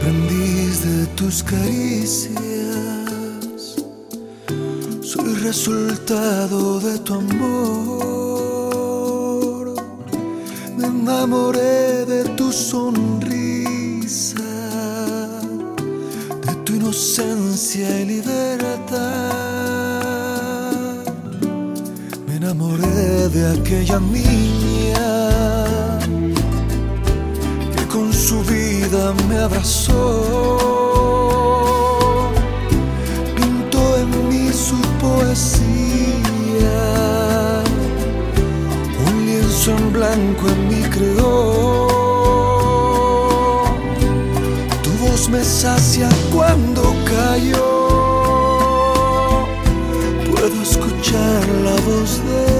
aprendiz de tus caricias, soy resultado de tu amor. Me enamoré de tu sonrisa, de tu inocencia y libertad. Me enamoré de aquella niña vida me abrazó. un lienzo en blanco en mí creó. Tu voz me sacia cuando cayó. Puedo escuchar la voz de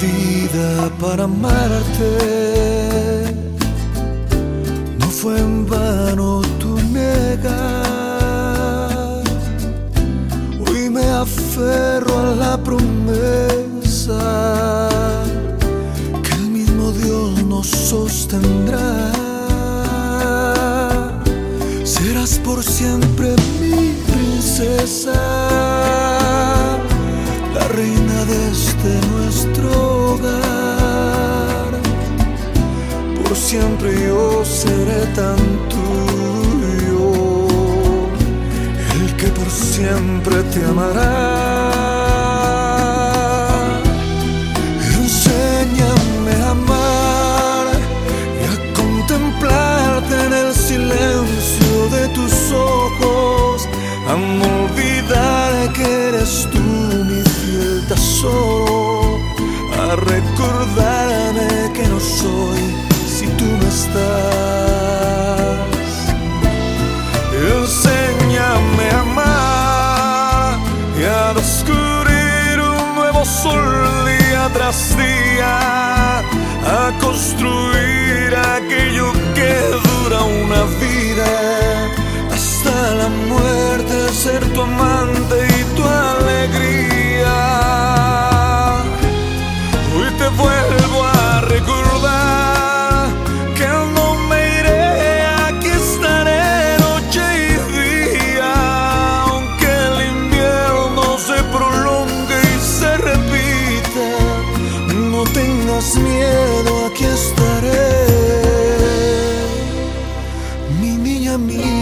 vida para amarte, no fue en vano tu negar aferro a la promesa que el mismo Dios nos sostendrá. Serás por siempre mi princesa, la reina de este nuestro Por siempre yo seré tan siempre te amará. Enséñame a amar y a contemplarte en el silencio de tus ojos, a no olvidar que eres tú recordarme que no soy si tú no estás. Enséñame a amar descubrir un nuevo sol día tras día, a construir mí.